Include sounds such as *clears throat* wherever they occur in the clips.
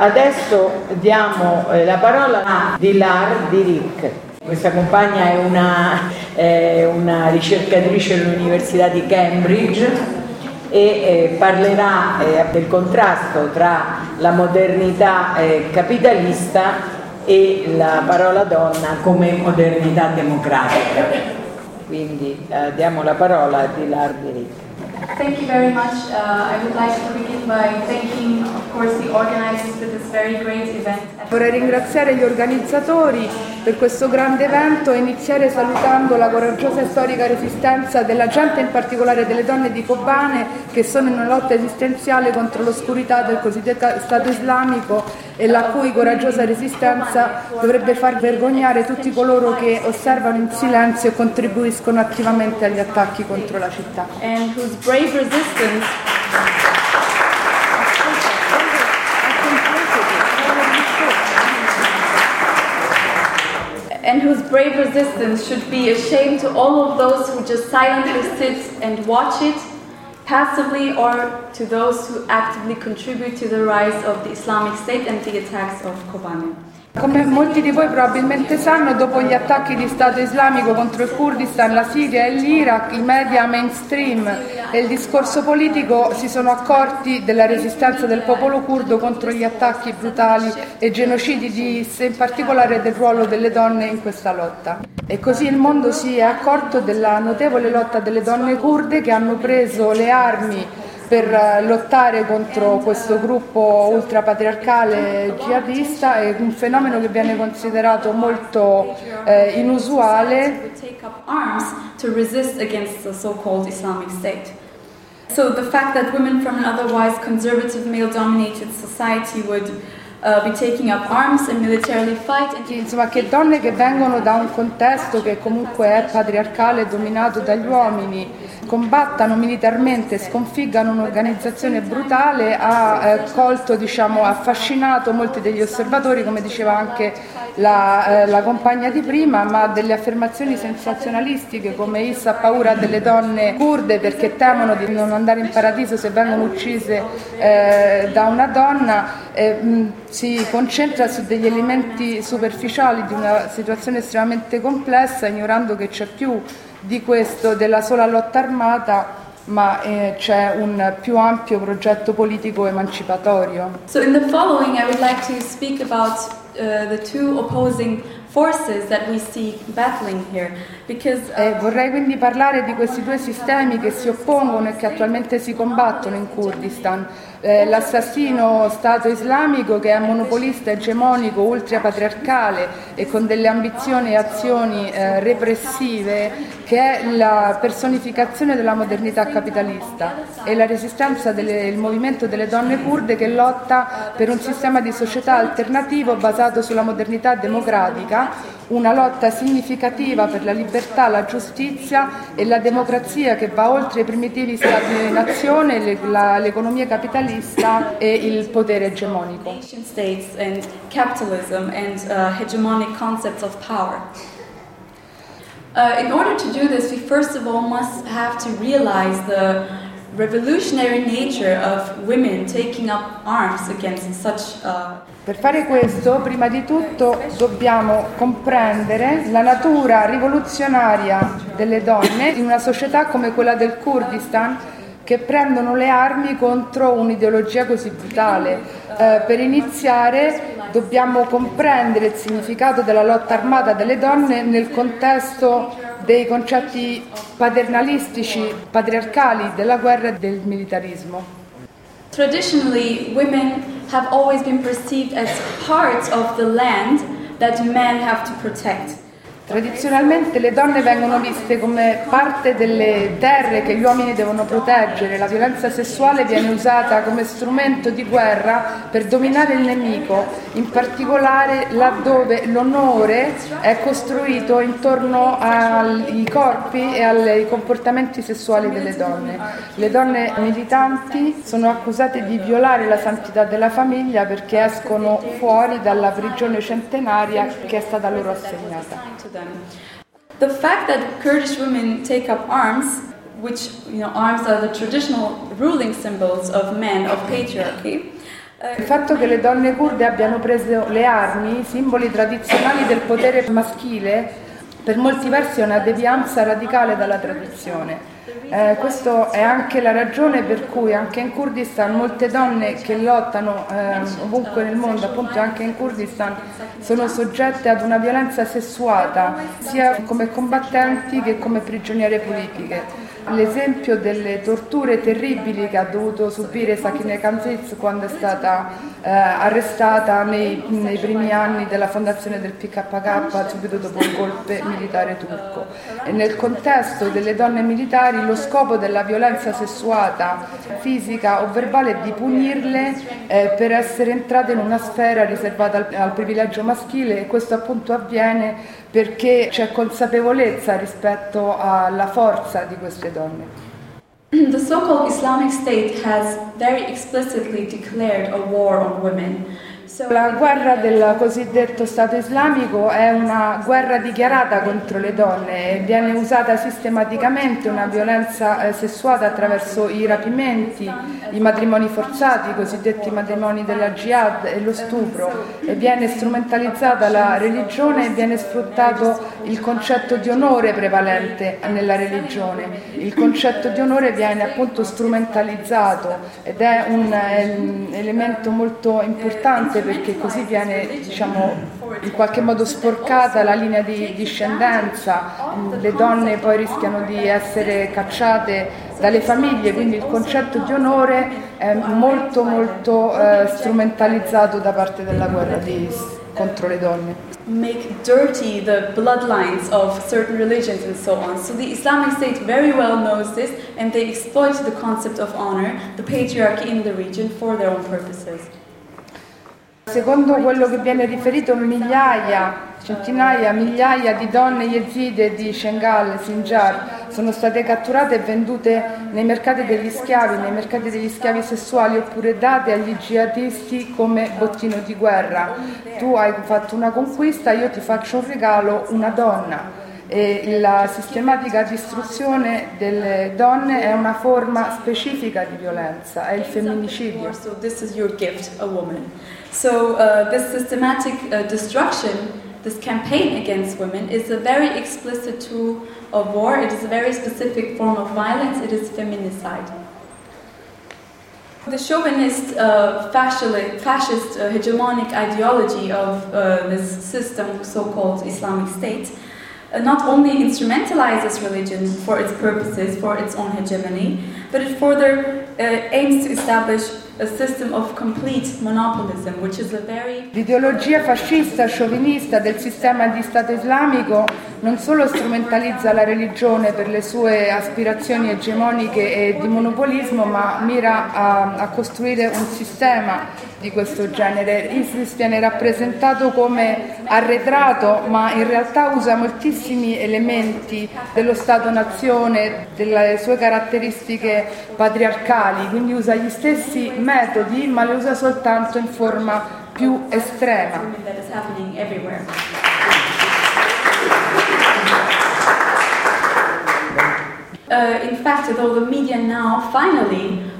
Adesso diamo eh, la parola a Dilar Dirik. Questa compagna è una, *laughs* eh, una ricercatrice all'Università di Cambridge e eh, parlerà eh, del contrasto tra la modernità eh, capitalista e la parola donna come modernità democratica. Quindi eh, diamo la parola a Dilar Dirik. Thank you very much. Uh, I would like to begin by thanking, of course, the organizers for this very great event. Vorrei ringraziare gli organizzatori per questo grande evento e iniziare salutando la coraggiosa e storica resistenza della gente, in particolare delle donne di Kobane, che sono in una lotta esistenziale contro l'oscurità del cosiddetto Stato islamico e la cui coraggiosa resistenza dovrebbe far vergognare tutti coloro che osservano in silenzio e contribuiscono attivamente agli attacchi contro la città. Brave resistance and whose brave resistance should be a shame to all of those who just silently sit and watch it passively or to those who actively contribute to the rise of the Islamic State and the attacks of Kobane. Come molti di voi probabilmente sanno, dopo gli attacchi di Stato islamico contro il Kurdistan, la Siria e l'Iraq, i media mainstream e il discorso politico si sono accorti della resistenza del popolo curdo contro gli attacchi brutali e genocidi di IS, in particolare del ruolo delle donne in questa lotta. E così il mondo si è accorto della notevole lotta delle donne kurde che hanno preso le armi per lottare contro questo gruppo ultrapatriarcale jihadista è un fenomeno che viene considerato molto eh, inusuale. So the fact that women from an otherwise conservative male-dominated society would Uh. Insomma, che donne che vengono da un contesto che comunque è patriarcale, dominato dagli uomini, combattano militarmente, sconfiggano un'organizzazione brutale, ha eh, colto, diciamo, affascinato molti degli osservatori, come diceva anche la, eh, la, compagna di prima, ma delle affermazioni sensazionalistiche come Issa ha paura delle donne kurde perché temono di non andare in paradiso se vengono uccise eh, da una donna, mh, si concentra su degli elementi superficiali di una situazione estremamente complessa, ignorando che c'è più di questo, della sola lotta armata, ma eh, c'è un più ampio progetto politico emancipatorio. So in the following I would like to speak about uh, the two opposing forces that we see battling here eh, vorrei quindi parlare di questi due sistemi che si oppongono e che attualmente si combattono in Kurdistan. Eh, l'assassino Stato islamico che è monopolista, egemonico, ultrapatriarcale e con delle ambizioni e azioni eh, repressive che è la personificazione della modernità capitalista e la resistenza del movimento delle donne kurde che lotta per un sistema di società alternativo basato sulla modernità democratica una lotta significativa per la libertà, la giustizia e la democrazia che va oltre i primitivi stati-nazione, l'economia capitalista e il potere egemonico. States and capitalism and uh, hegemonic concepts of power. Uh, in order to do this, we first of all must have to realize the revolutionary nature of women taking up arms against such uh, per fare questo, prima di tutto, dobbiamo comprendere la natura rivoluzionaria delle donne in una società come quella del Kurdistan che prendono le armi contro un'ideologia così brutale. Eh, per iniziare dobbiamo comprendere il significato della lotta armata delle donne nel contesto dei concetti paternalistici, patriarcali della guerra e del militarismo. Traditionally, women have always been perceived as part of the land that men have to protect. Tradizionalmente le donne vengono viste come parte delle terre che gli uomini devono proteggere, la violenza sessuale viene usata come strumento di guerra per dominare il nemico, in particolare laddove l'onore è costruito intorno ai corpi e ai comportamenti sessuali delle donne. Le donne militanti sono accusate di violare la santità della famiglia perché escono fuori dalla prigione centenaria che è stata loro assegnata. Them. The fact that Kurdish women take up arms, which, you know, arms are the traditional ruling symbols of men, of patriarchy, Il fatto che le donne kurde abbiano preso le armi, simboli tradizionali del potere maschile, per molti versi è una devianza radicale dalla tradizione. Eh, questa è anche la ragione per cui anche in Kurdistan molte donne che lottano eh, ovunque nel mondo, appunto anche in Kurdistan, sono soggette ad una violenza sessuata, sia come combattenti che come prigioniere politiche. L'esempio delle torture terribili che ha dovuto subire Sakine Kanziz quando è stata eh, arrestata nei, nei, primi anni della fondazione del PKK, subito dopo il golpe militare turco. E nel contesto delle donne militari lo scopo della violenza sessuata, fisica o verbale è di punirle eh, per essere entrate in una sfera riservata al, al privilegio maschile e questo appunto avviene perché c'è consapevolezza rispetto alla forza di queste donne. *clears throat* The so-called Islamic State has very explicitly declared a war on women. La guerra del cosiddetto Stato islamico è una guerra dichiarata contro le donne e viene usata sistematicamente una violenza eh, sessuata attraverso i rapimenti, i matrimoni forzati, i cosiddetti matrimoni della jihad e lo stupro e viene strumentalizzata la religione e viene sfruttato il concetto di onore prevalente nella religione. Il concetto di onore viene appunto strumentalizzato ed è un elemento molto importante perché così viene diciamo, in qualche modo sporcata la linea di discendenza, le donne poi rischiano di essere cacciate dalle famiglie, quindi il concetto di onore è molto molto eh, strumentalizzato da parte della guerra di, contro le donne. Make dirty the bloodlines of certain religions and so on. So the Islamic State very well knows this and they exploit the concept of honor, the patriarchy in the region for their own purposes. Secondo quello che viene riferito, migliaia, centinaia, migliaia di donne yezide di Shengal, Sinjar, sono state catturate e vendute nei mercati degli schiavi, nei mercati degli schiavi sessuali oppure date agli jihadisti come bottino di guerra. Tu hai fatto una conquista, io ti faccio un regalo, una donna. E la sistematica distruzione delle donne è una forma specifica di violenza, è il femminicidio. So this is your gift, a woman. So uh, this systematic uh, destruction, this campaign against women, is a very explicit tool of war. It is a very specific form of violence. It is feminicide. The chauvinist, uh, fascist, uh, hegemonic ideology of uh, this system, so-called Islamic State, not only instrumentalizes religion for its purposes, for its own hegemony, but it further uh, aims to establish L'ideologia fascista sciovinista del sistema di Stato islamico non solo strumentalizza la religione per le sue aspirazioni egemoniche e di monopolismo, ma mira a, a costruire un sistema di questo genere. ISIS viene rappresentato come arretrato, ma in realtà usa moltissimi elementi dello Stato-nazione, delle sue caratteristiche patriarcali, quindi usa gli stessi metodi, ma le usa soltanto in forma più estrema. Uh, in fact, though the media now finally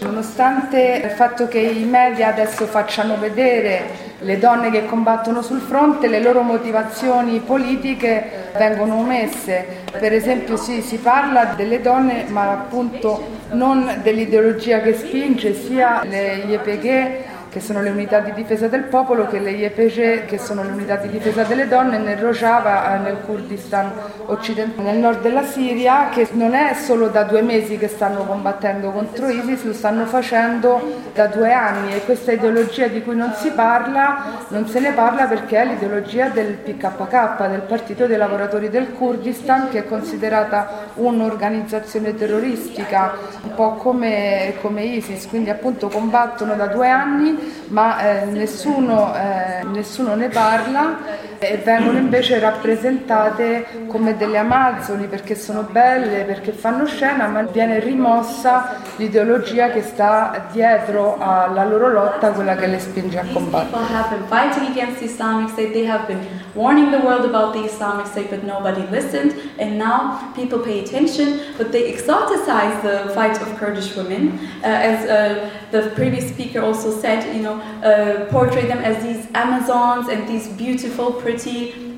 Nonostante il fatto che i media adesso facciano vedere le donne che combattono sul fronte, le loro motivazioni politiche vengono omesse. Per esempio sì, si parla delle donne, ma appunto non dell'ideologia che spinge, sia le YPG che sono le unità di difesa del popolo, che le YPG, che sono le unità di difesa delle donne, nel Rojava, nel Kurdistan occidentale, nel nord della Siria, che non è solo da due mesi che stanno combattendo contro ISIS, lo stanno facendo da due anni. E questa ideologia di cui non si parla, non se ne parla perché è l'ideologia del PKK, del Partito dei Lavoratori del Kurdistan, che è considerata un'organizzazione terroristica, un po' come, come ISIS, quindi appunto combattono da due anni ma eh, nessuno, eh, nessuno, ne parla e vengono invece rappresentate come delle amazzoni perché sono belle, perché fanno scena, ma viene rimossa l'ideologia che sta dietro alla loro lotta, quella che le spinge a combattere. People have been fighting against the Islamic State, they have been warning the world about the Islamic State, but nobody listened, and now people pay attention, but they exoticize the fight of Kurdish women, uh, as uh, the previous speaker also said, you know, uh, portray them as these Amazons and these beautiful, pretty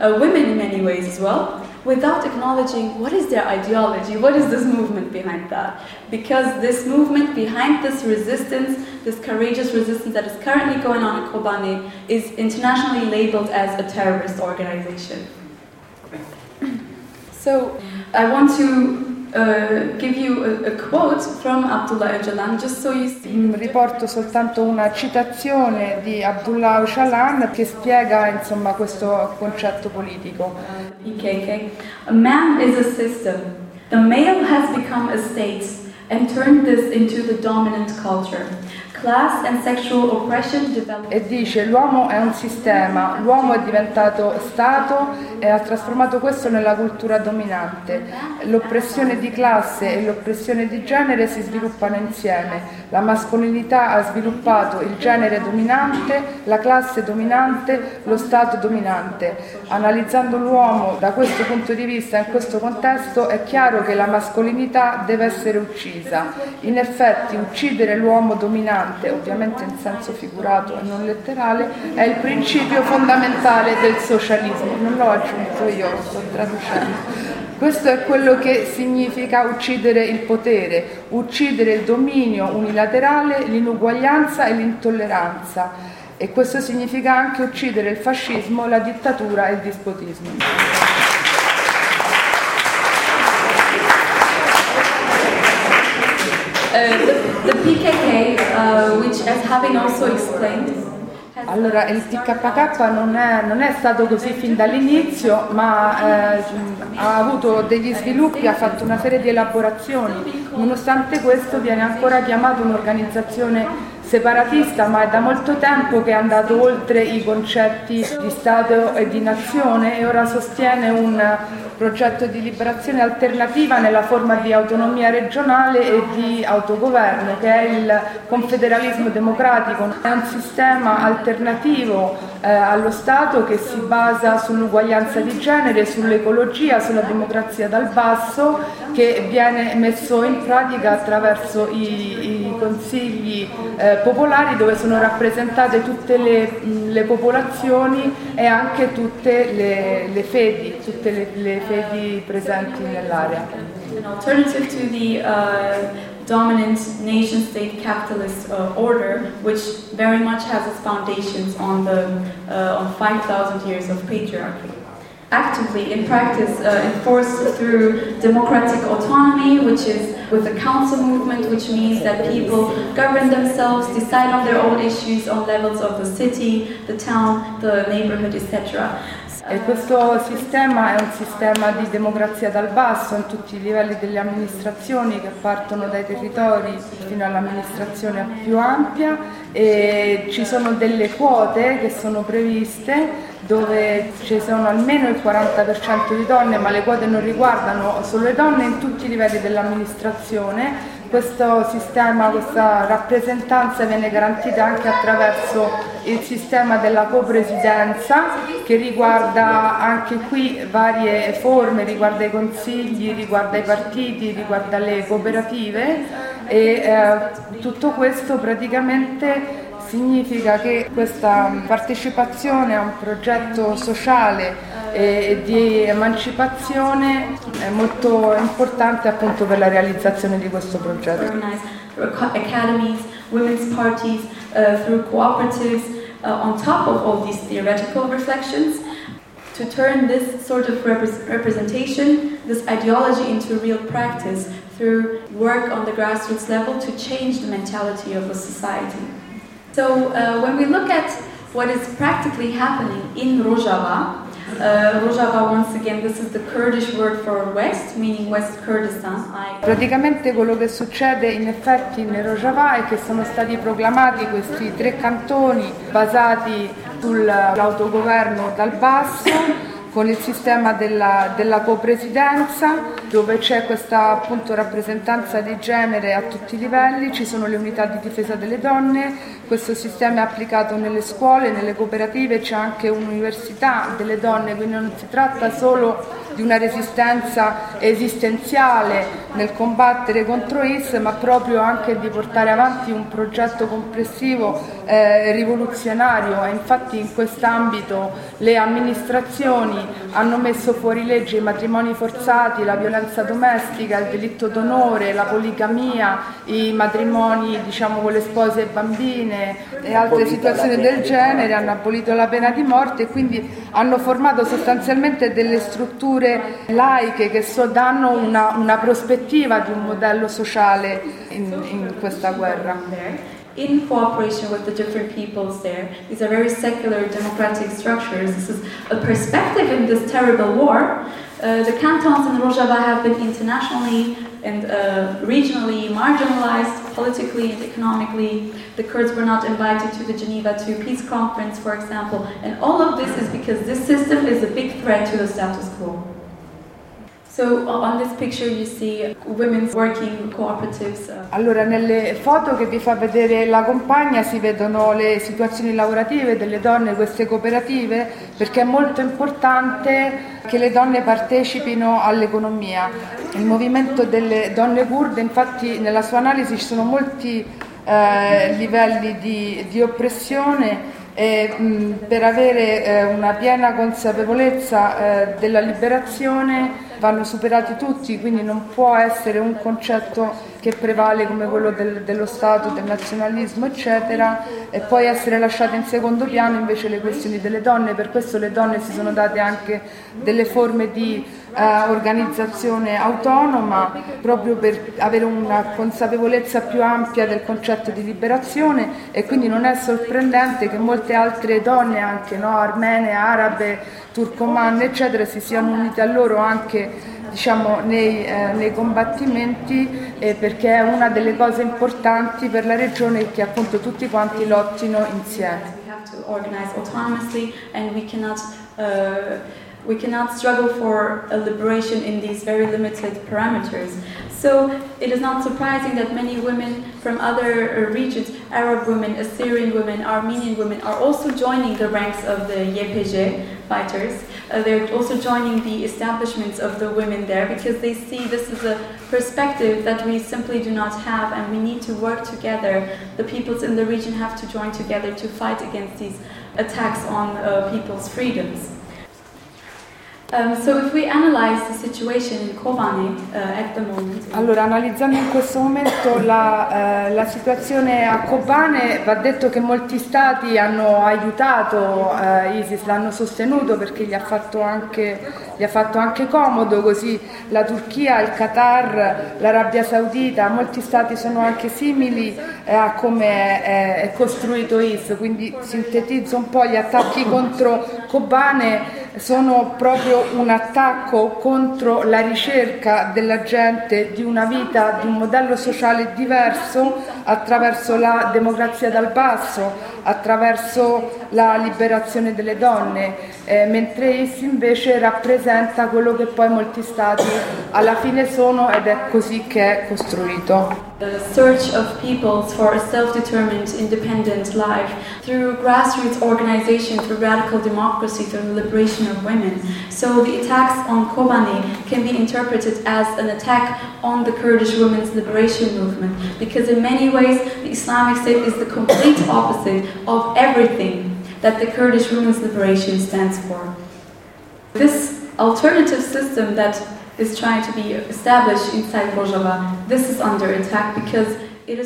uh, women in many ways as well, without acknowledging what is their ideology, what is this movement behind that. Because this movement behind this resistance, this courageous resistance that is currently going on in Kobani, is internationally labeled as a terrorist organization. So I want to uh, give you a, a quote from Abdullah Öcalan just so you see. Mm, Riporto soltanto una citazione di Abdullah Öcalan che spiega insomma, questo concetto politico. PKK. A man is a system. The male has become a state and turned this into the dominant culture. E dice l'uomo è un sistema, l'uomo è diventato Stato e ha trasformato questo nella cultura dominante. L'oppressione di classe e l'oppressione di genere si sviluppano insieme. La mascolinità ha sviluppato il genere dominante, la classe dominante, lo Stato dominante. Analizzando l'uomo da questo punto di vista, in questo contesto, è chiaro che la mascolinità deve essere uccisa. In effetti uccidere l'uomo dominante ovviamente in senso figurato e non letterale, è il principio fondamentale del socialismo. Non l'ho aggiunto io, sto traducendo. Questo è quello che significa uccidere il potere, uccidere il dominio unilaterale, l'inuguaglianza e l'intolleranza. E questo significa anche uccidere il fascismo, la dittatura e il dispotismo. The, the PKK, uh, which as having also explained, Allora, il TKK non è, non è stato così fin dall'inizio, ma eh, ha avuto degli sviluppi, ha fatto una serie di elaborazioni. Nonostante questo viene ancora chiamato un'organizzazione separatista, ma è da molto tempo che è andato oltre i concetti di Stato e di nazione e ora sostiene un progetto di liberazione alternativa nella forma di autonomia regionale e di autogoverno, che è il confederalismo democratico. È un sistema alternativo eh, allo Stato che si basa sull'uguaglianza di genere, sull'ecologia, sulla democrazia dal basso, che viene messo in pratica attraverso i, i consigli eh, popolari dove sono rappresentate tutte le, le popolazioni e anche tutte le, le fedi, tutte le, le fedi presenti nell'area. an alternative to the uh, dominant nation state capitalist uh, order, which very much has its foundations on the uh, on 5,000 years of patriarchy. Actively, in practice, uh, enforced through democratic autonomy, which is with the council movement, which means that people govern themselves, decide on their own issues on levels of the city, the town, the neighborhood, etc. E questo sistema è un sistema di democrazia dal basso in tutti i livelli delle amministrazioni che partono dai territori fino all'amministrazione più ampia e ci sono delle quote che sono previste dove ci sono almeno il 40% di donne, ma le quote non riguardano solo le donne in tutti i livelli dell'amministrazione. Questo sistema, questa rappresentanza viene garantita anche attraverso il sistema della copresidenza che riguarda anche qui varie forme, riguarda i consigli, riguarda i partiti, riguarda le cooperative e eh, tutto questo praticamente significa che questa partecipazione a un progetto sociale e di emancipazione è molto importante appunto per la realizzazione di questo progetto. academies, women's parties, uh, through cooperatives, uh, on top of all these theoretical reflections, to turn this sort of repres- representation, this ideology into real practice through work on the grassroots level to change the mentality of a society. So uh, when we look at what is practically happening in Rojava, uh, Rojava, once again, this is the Kurdish word for west, meaning West Kurdistan. Praticamente quello che succede in effetti in Rojava è che sono stati proclamati questi tre cantoni basati sull'autogoverno dal basso con il sistema della, della copresidenza dove c'è questa appunto, rappresentanza di genere a tutti i livelli, ci sono le unità di difesa delle donne, questo sistema è applicato nelle scuole, nelle cooperative, c'è anche un'università delle donne, quindi non si tratta solo di una resistenza esistenziale nel combattere contro IS, ma proprio anche di portare avanti un progetto complessivo eh, rivoluzionario. E infatti in quest'ambito le amministrazioni hanno messo fuori legge i matrimoni forzati, la violenza domestica, il delitto d'onore, la poligamia, i matrimoni diciamo, con le spose e bambine e altre situazioni del genere, hanno abolito la pena di morte e quindi hanno formato sostanzialmente delle strutture laiche che so, danno una, una, prospettiva di un modello sociale in, in questa guerra. In cooperation with the different peoples there. These are very secular democratic structures. This is a perspective in this terrible war. Uh, the cantons in Rojava have been internationally and uh, regionally marginalized politically and economically. The Kurds were not invited to the Geneva II peace conference, for example. And all of this is because this system is a big threat to the status quo. Allora nelle foto che vi fa vedere la compagna si vedono le situazioni lavorative delle donne, queste cooperative, perché è molto importante che le donne partecipino all'economia. Il movimento delle donne kurde, infatti nella sua analisi ci sono molti eh, livelli di, di oppressione e, mh, per avere eh, una piena consapevolezza eh, della liberazione vanno superati tutti, quindi non può essere un concetto che prevale come quello del, dello Stato, del nazionalismo, eccetera, e poi essere lasciate in secondo piano invece le questioni delle donne. Per questo le donne si sono date anche delle forme di eh, organizzazione autonoma, proprio per avere una consapevolezza più ampia del concetto di liberazione e quindi non è sorprendente che molte altre donne, anche no, armene, arabe, turcomanne, eccetera, si siano unite a loro anche diciamo, nei, eh, nei, combattimenti eh, perché è una delle cose importanti per la regione che appunto tutti quanti lottino insieme. we cannot struggle for a liberation in these very limited parameters. So it is not surprising that many women from other uh, regions, Arab women, Assyrian women, Armenian women, are also joining the ranks of the YPG fighters. Uh, they're also joining the establishments of the women there because they see this as a perspective that we simply do not have and we need to work together. The peoples in the region have to join together to fight against these attacks on uh, people's freedoms. Allora, analizzando in questo momento la, uh, la, situazione a Kobane, va detto che molti stati hanno aiutato uh, ISIS, l'hanno sostenuto perché gli ha, fatto anche, gli ha fatto anche comodo, così la Turchia, il Qatar, l'Arabia Saudita, molti stati sono anche simili a come è, è costruito ISIS, quindi sintetizzo un po' gli attacchi contro Kobane sono proprio un attacco contro la ricerca della gente di una vita, di un modello sociale diverso attraverso la democrazia dal basso, attraverso la liberazione delle donne, eh, mentre IS invece rappresenta quello che poi molti stati alla fine sono ed è così che è costruito. The search of peoples for a self-determined, independent life through grassroots organization, through radical democracy, through the liberation of women. So the attacks on Kobani can be interpreted as an attack on the Kurdish women's liberation movement because in many ways the Islamic State is the complete opposite of everything that the Kurdish women's liberation stands for. This alternative system that is trying to be established inside Rojava, this is under attack because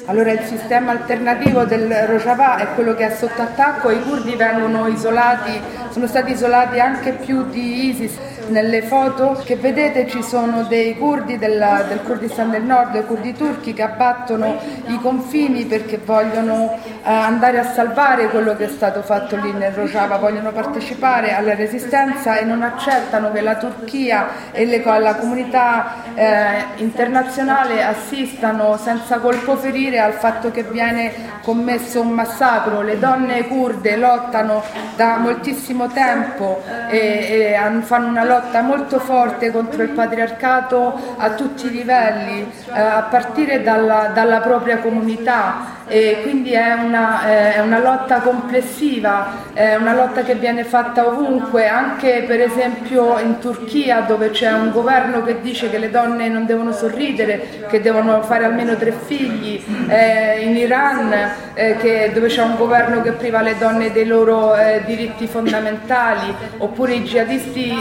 Allora il sistema alternativo del Rojava è quello che è sotto attacco, i curdi vengono isolati, sono stati isolati anche più di ISIS. Nelle foto che vedete ci sono dei curdi della, del Kurdistan del Nord, dei curdi turchi che abbattono i confini perché vogliono andare a salvare quello che è stato fatto lì nel Rojava, vogliono partecipare alla resistenza e non accettano che la Turchia e le, la comunità eh, internazionale assistano senza colpo ferire al fatto che viene commesso un massacro. Le donne kurde lottano da moltissimo tempo e, e fanno una lotta molto forte contro il patriarcato a tutti i livelli, eh, a partire dalla, dalla propria comunità. E quindi è una, è una, lotta complessiva, è una lotta che viene fatta ovunque, anche per esempio in Turchia dove c'è un governo che dice che le donne non devono sorridere, che devono fare almeno tre figli, eh, in Iran eh, che, dove c'è un governo che priva le donne dei loro eh, diritti fondamentali, oppure i jihadisti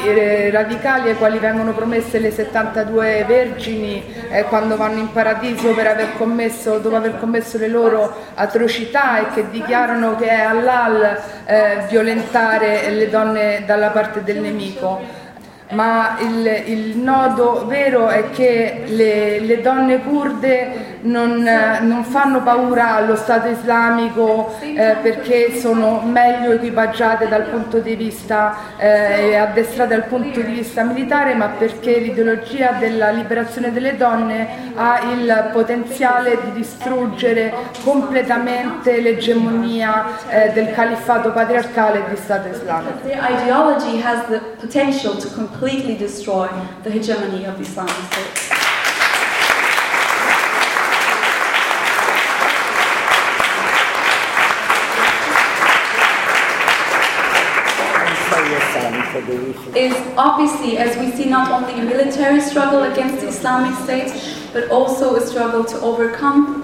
radicali ai quali vengono promesse le 72 vergini eh, quando vanno in paradiso per aver commesso, dopo aver commesso le loro atrocità e che dichiarano che è all'al eh, violentare le donne dalla parte del nemico ma il, il, nodo vero è che le, le donne kurde non, non, fanno paura allo Stato islamico eh, perché sono meglio equipaggiate dal punto di vista eh, e addestrate dal punto di vista militare, ma perché l'ideologia della liberazione delle donne ha il potenziale di distruggere completamente l'egemonia eh, del califfato patriarcale e di Stato islamico. Completely destroy the hegemony of the Islamic State. is obviously, as we see, not only a military struggle against the Islamic State, but also a struggle to overcome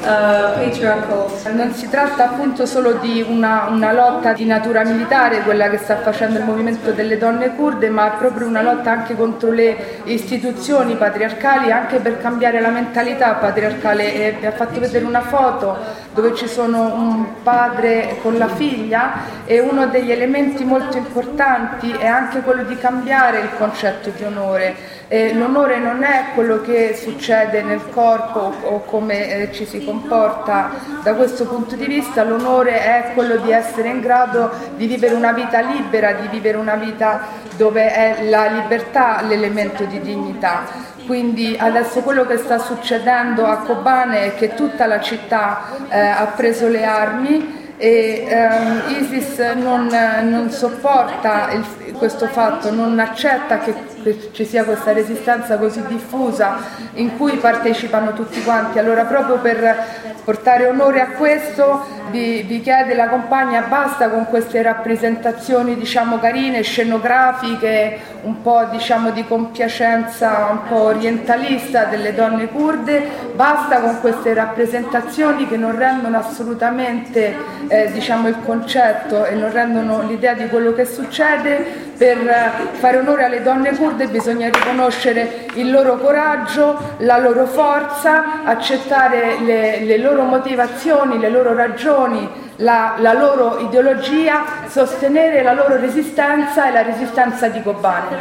Uh, non si tratta appunto solo di una, una, lotta di natura militare, quella che sta facendo il movimento delle donne kurde, ma proprio una lotta anche contro le istituzioni patriarcali, anche per cambiare la mentalità patriarcale. E vi ha fatto vedere una foto dove ci sono un padre con la figlia e uno degli elementi molto importanti è anche quello di cambiare il concetto di onore. Eh, l'onore non è quello che succede nel corpo o come eh, ci si comporta da questo punto di vista, l'onore è quello di essere in grado di vivere una vita libera, di vivere una vita dove è la libertà l'elemento di dignità. Quindi adesso quello che sta succedendo a Kobane è che tutta la città eh, ha preso le armi e ehm, ISIS non, non sopporta il, questo fatto, non accetta che, ci sia questa resistenza così diffusa in cui partecipano tutti quanti. Allora proprio per portare onore a questo vi, vi chiede la compagna basta con queste rappresentazioni diciamo carine, scenografiche, un po' diciamo di compiacenza un po' orientalista delle donne kurde, basta con queste rappresentazioni che non rendono assolutamente eh, diciamo il concetto e non rendono l'idea di quello che succede per fare onore alle donne kurde bisogna riconoscere il loro coraggio, la loro forza, accettare le, le loro motivazioni, le loro ragioni, la, la, loro ideologia, sostenere la loro resistenza e la resistenza di Kobane.